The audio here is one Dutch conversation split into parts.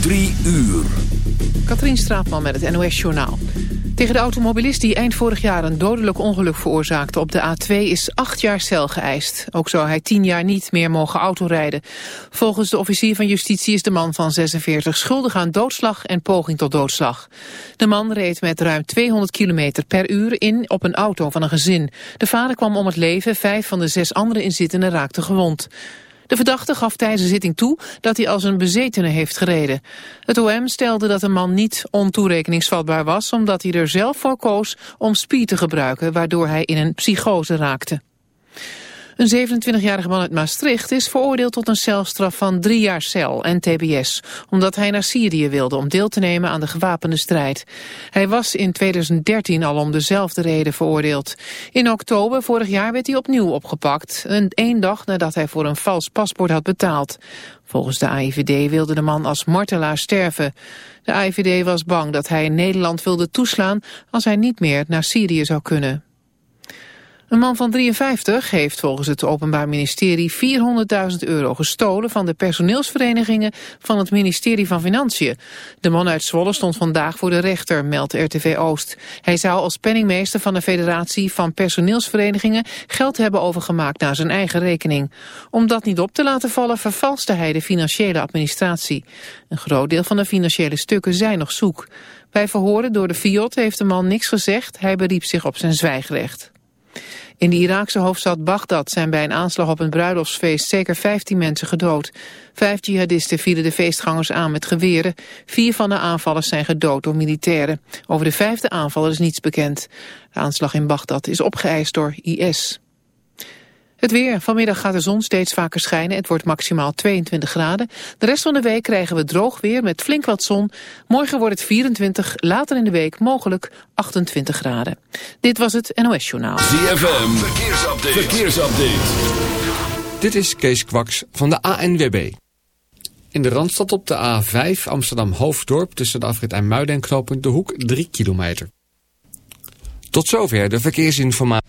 Drie uur. Katrien Straatman met het NOS-journaal. Tegen de automobilist die eind vorig jaar een dodelijk ongeluk veroorzaakte op de A2 is acht jaar cel geëist. Ook zou hij tien jaar niet meer mogen autorijden. Volgens de officier van justitie is de man van 46 schuldig aan doodslag en poging tot doodslag. De man reed met ruim 200 km per uur in op een auto van een gezin. De vader kwam om het leven, vijf van de zes andere inzittenden raakten gewond. De verdachte gaf tijdens de zitting toe dat hij als een bezetene heeft gereden. Het OM stelde dat de man niet ontoerekeningsvatbaar was... omdat hij er zelf voor koos om speed te gebruiken... waardoor hij in een psychose raakte. Een 27-jarige man uit Maastricht is veroordeeld tot een celstraf van drie jaar cel en tbs, omdat hij naar Syrië wilde om deel te nemen aan de gewapende strijd. Hij was in 2013 al om dezelfde reden veroordeeld. In oktober vorig jaar werd hij opnieuw opgepakt, een één dag nadat hij voor een vals paspoort had betaald. Volgens de AIVD wilde de man als martelaar sterven. De AIVD was bang dat hij Nederland wilde toeslaan als hij niet meer naar Syrië zou kunnen. Een man van 53 heeft volgens het Openbaar Ministerie 400.000 euro gestolen van de personeelsverenigingen van het ministerie van Financiën. De man uit Zwolle stond vandaag voor de rechter, meldt RTV Oost. Hij zou als penningmeester van de federatie van personeelsverenigingen geld hebben overgemaakt naar zijn eigen rekening. Om dat niet op te laten vallen vervalste hij de financiële administratie. Een groot deel van de financiële stukken zijn nog zoek. Bij verhoren door de FIOT heeft de man niks gezegd, hij beriep zich op zijn zwijgrecht. In de Iraakse hoofdstad Bagdad zijn bij een aanslag op een bruiloftsfeest zeker 15 mensen gedood. Vijf jihadisten vielen de feestgangers aan met geweren. Vier van de aanvallers zijn gedood door militairen. Over de vijfde aanvaller is niets bekend. De aanslag in Bagdad is opgeëist door IS. Het weer. Vanmiddag gaat de zon steeds vaker schijnen. Het wordt maximaal 22 graden. De rest van de week krijgen we droog weer met flink wat zon. Morgen wordt het 24, later in de week mogelijk 28 graden. Dit was het NOS Journaal. ZFM. Verkeersupdate. Verkeersupdate. Dit is Kees Kwaks van de ANWB. In de Randstad op de A5 Amsterdam-Hoofddorp tussen de afrit en Muiden en knooppunt De Hoek 3 kilometer. Tot zover de verkeersinformatie.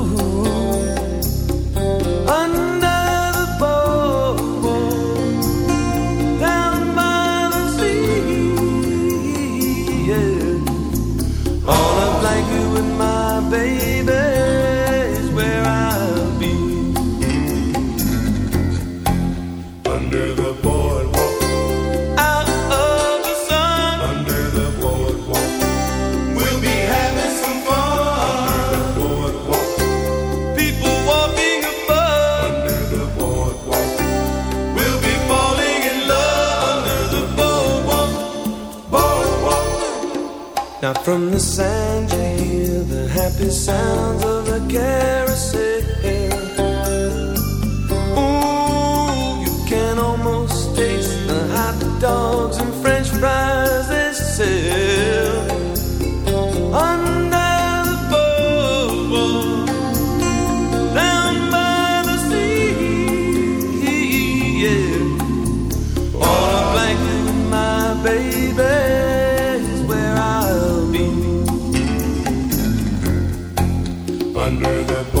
Under the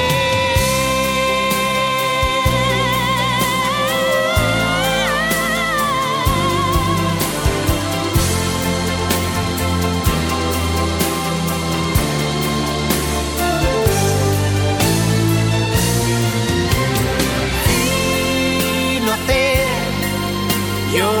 You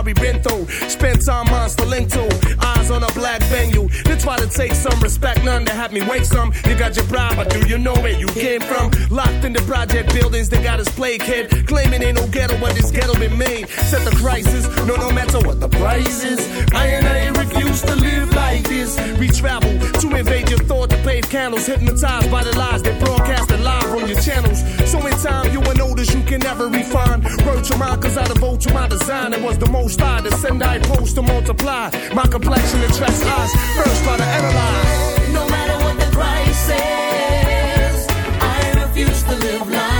How we been through. Spent time monster link to eyes on a black venue. They try to take some respect, none to have me wake some. You got your bribe, but do you know where you came from? Locked in the project buildings, they got us play kid. Claiming ain't no ghetto, but this ghetto been made. Set the crisis, no, no matter what the price is. I and I refuse to live like this. We travel to invade your thought to pave candles, hypnotized by the lies they broadcasted live on your channels. So in time, you will notice you can never refine. Word to mine, cause I devote to my design. It was the most I to send, I post to multiply. My complexion attracts eyes. First, try to analyze. No matter what the price is, I refuse to live like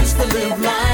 used to live life.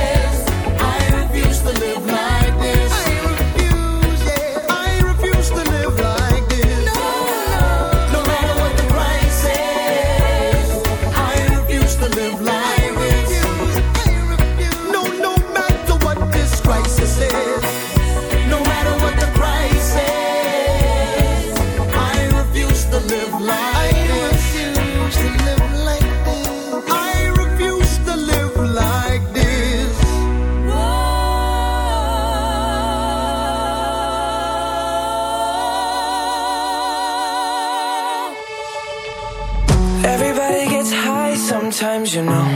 you know.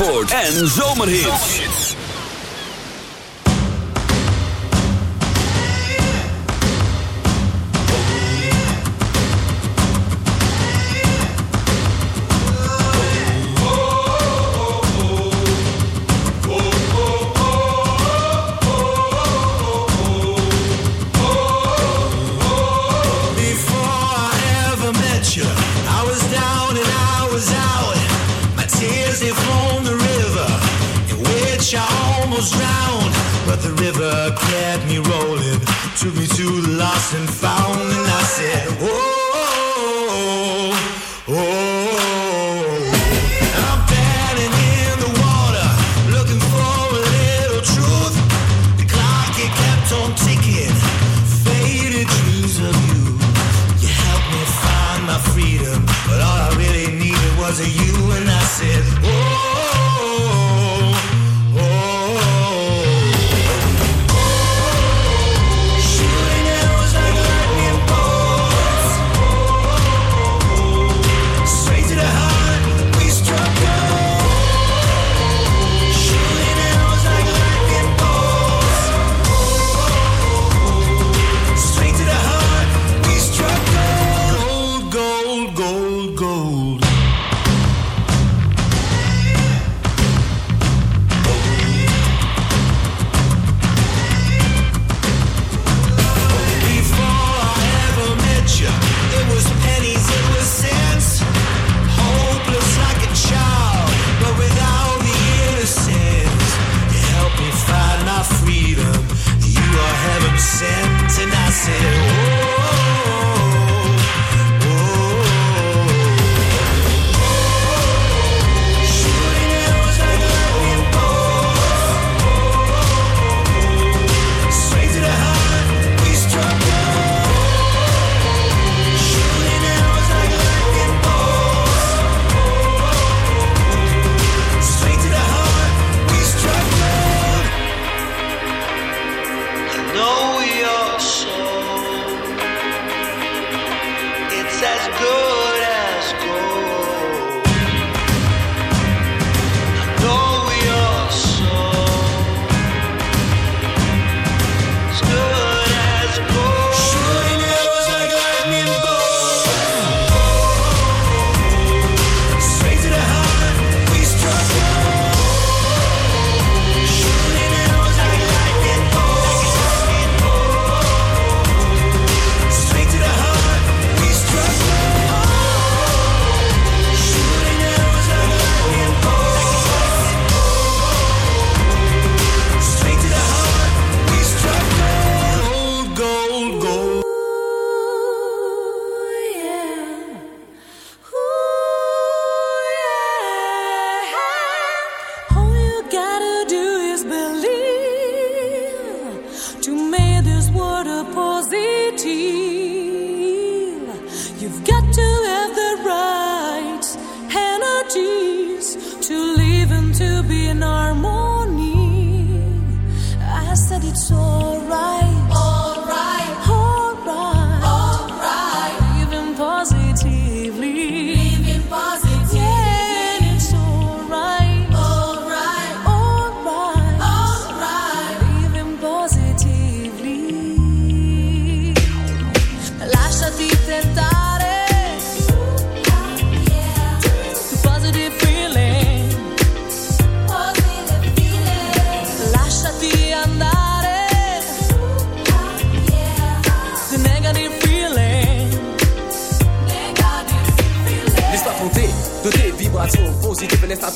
En zomerhits.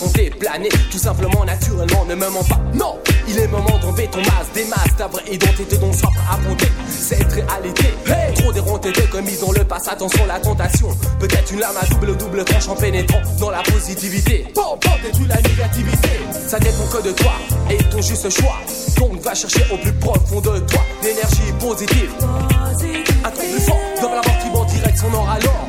façon déplanée, tout simplement naturellement, ne me mens pas. Non, il est moment d'enlever ton masque, des masques, ta vraie identité dont soif à bouder. Cette réalité, trop dérontée de commis dans le passé, attention la tentation. Peut-être une lame à double double tranche en pénétrant dans la positivité. Bon, bon, détruis la négativité, ça dépend que de toi et ton juste choix. Donc va chercher au plus profond de toi l'énergie positive. Un truc plus fort dans la mort qui vend direct son or alors.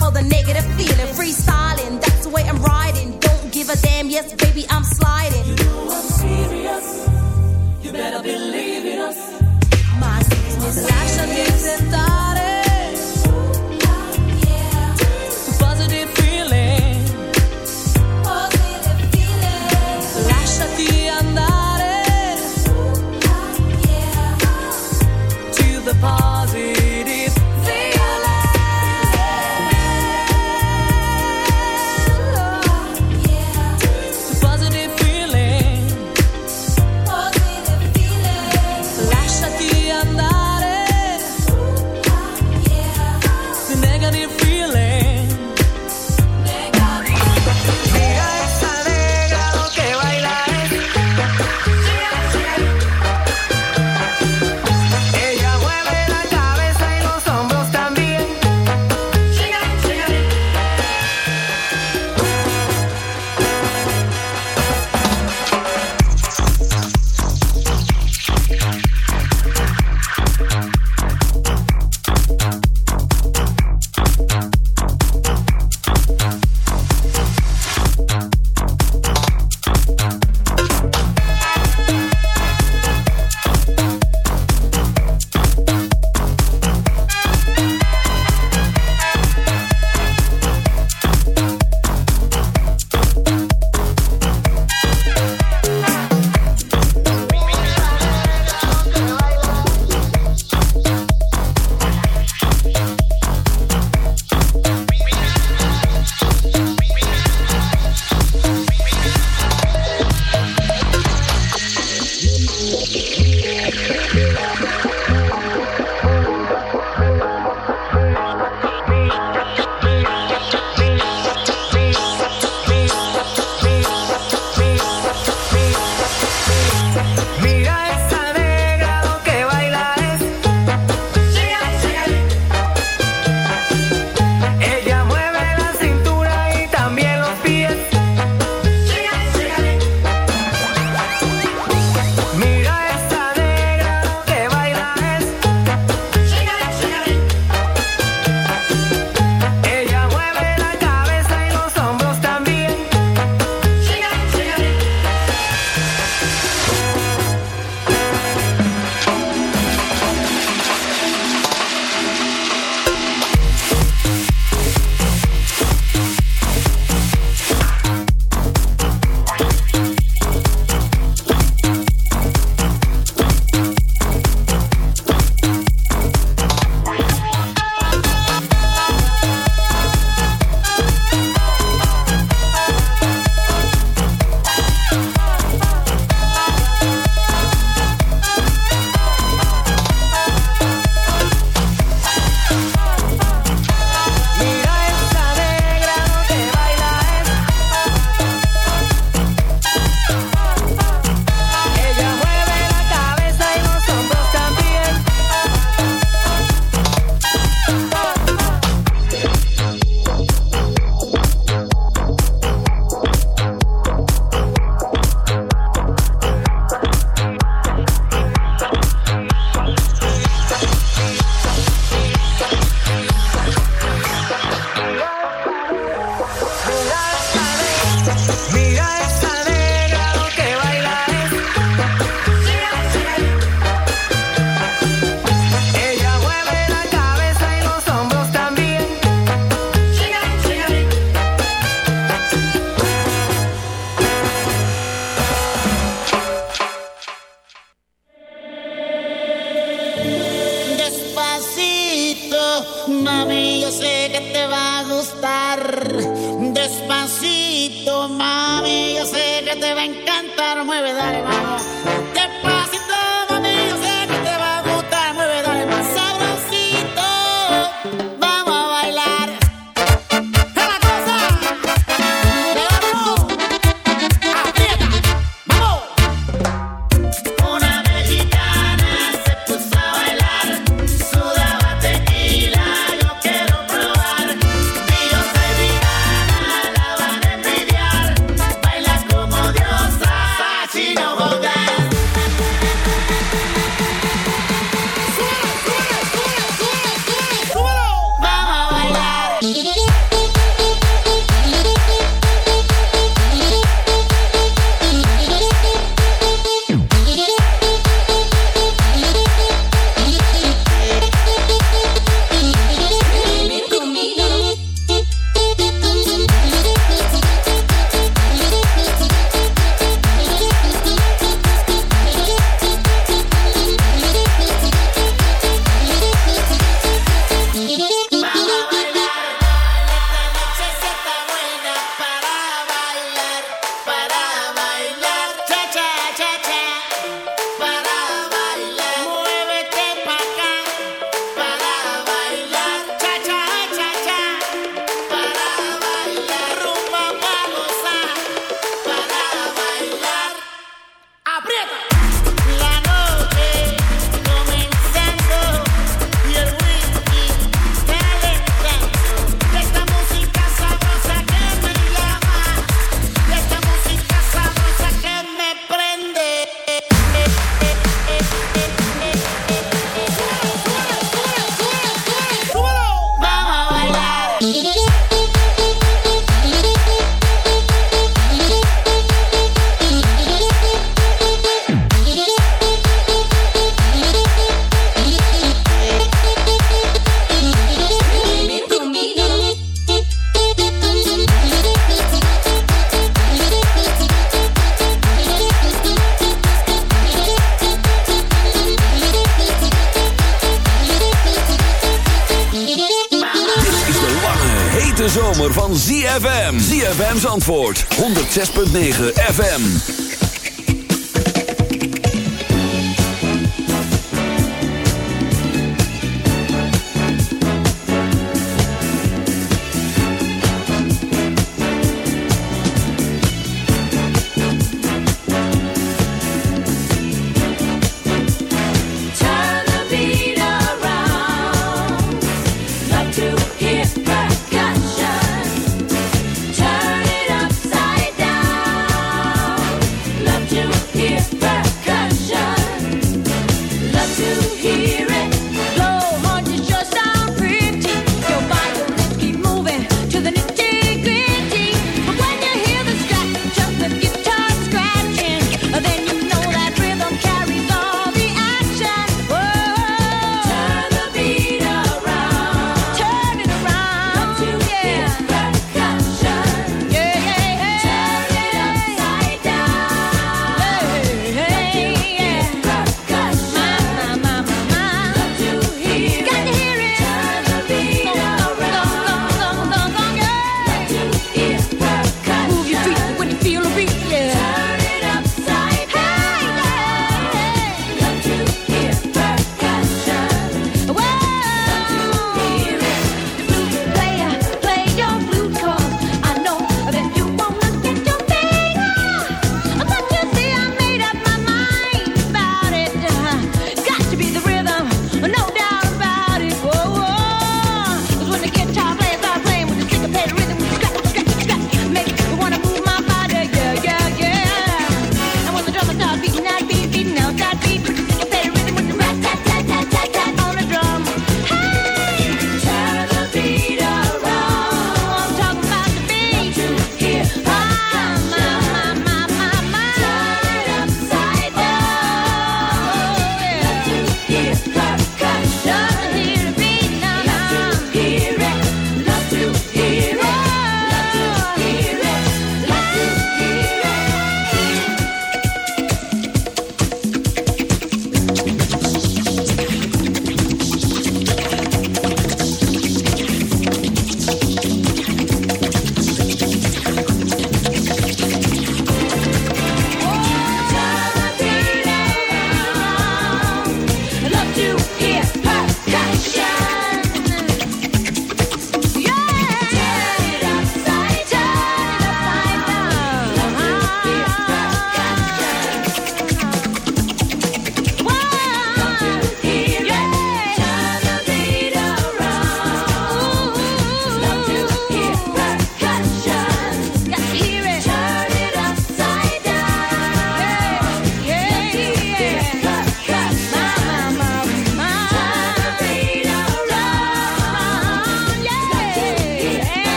106.9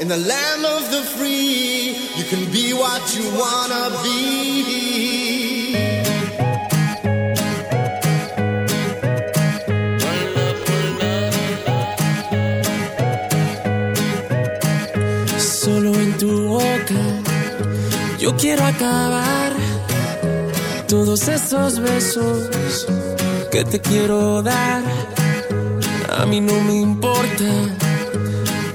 in the land of the free. You can be what you wanna be. Solo en tu boca yo quiero acabar todos esos besos que te quiero dar. A mí no me importa